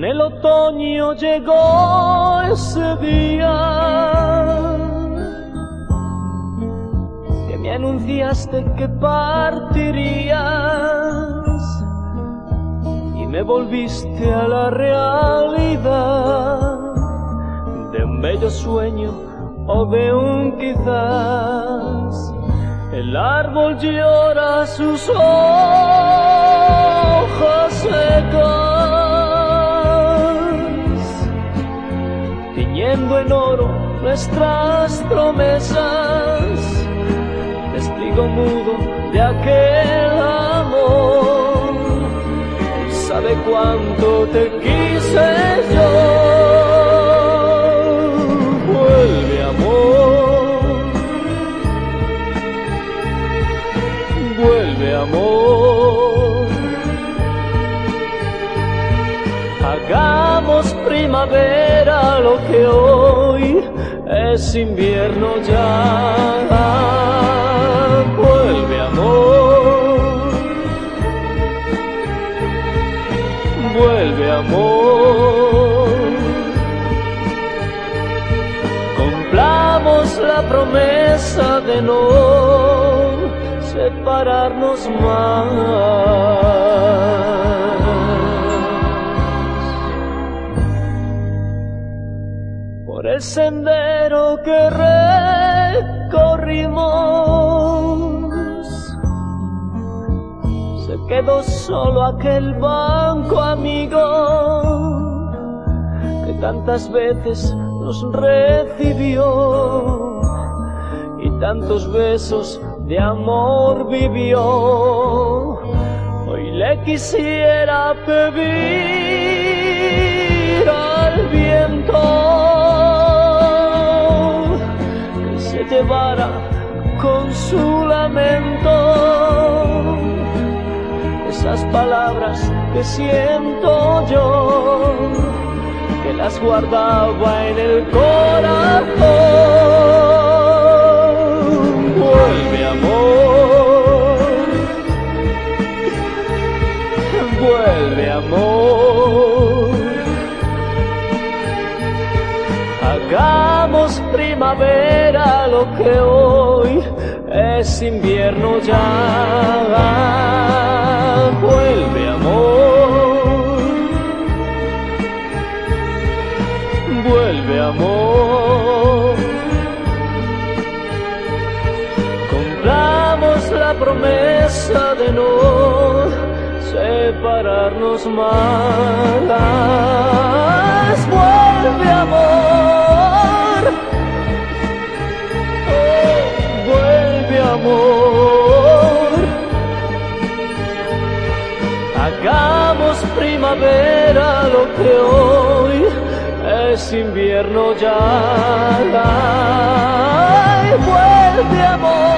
el otoño llegó ese día que me anunciaste que partirías y me volviste a la realidad de un bello sueño o de un quizás. El árbol llora sus hojas nuestras promesas, testigo mudo de aquel amor. Sabe cuánto te quise yo. Hagamos primavera lo que hoy es invierno ya. Vuelve amor, vuelve amor. Cumplamos la promesa de no separarnos más. El sendero que recorrimos. Se quedó solo aquel banco amigo que tantas veces nos recibió y tantos besos de amor vivió. Hoy le quisiera pedir con su lamento esas palabras que siento yo, que las guardaba en el corazón. Que hoy es invierno ya. Vuelve amor, vuelve amor. Compramos la promesa de no separarnos más. Primavera lo que hoy es invierno ya. Ay, vuelve amor.